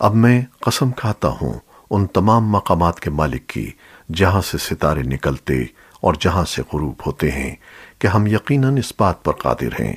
اب میں قسم کھاتا ہوں ان تمام مقامات کے مالک کی، جہاں سے ستارے نکلتے اور جہاں سے غروب ہوتے ہیں، کہ ہم یقیناً اس بات پر قادر ہیں۔